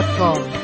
一个。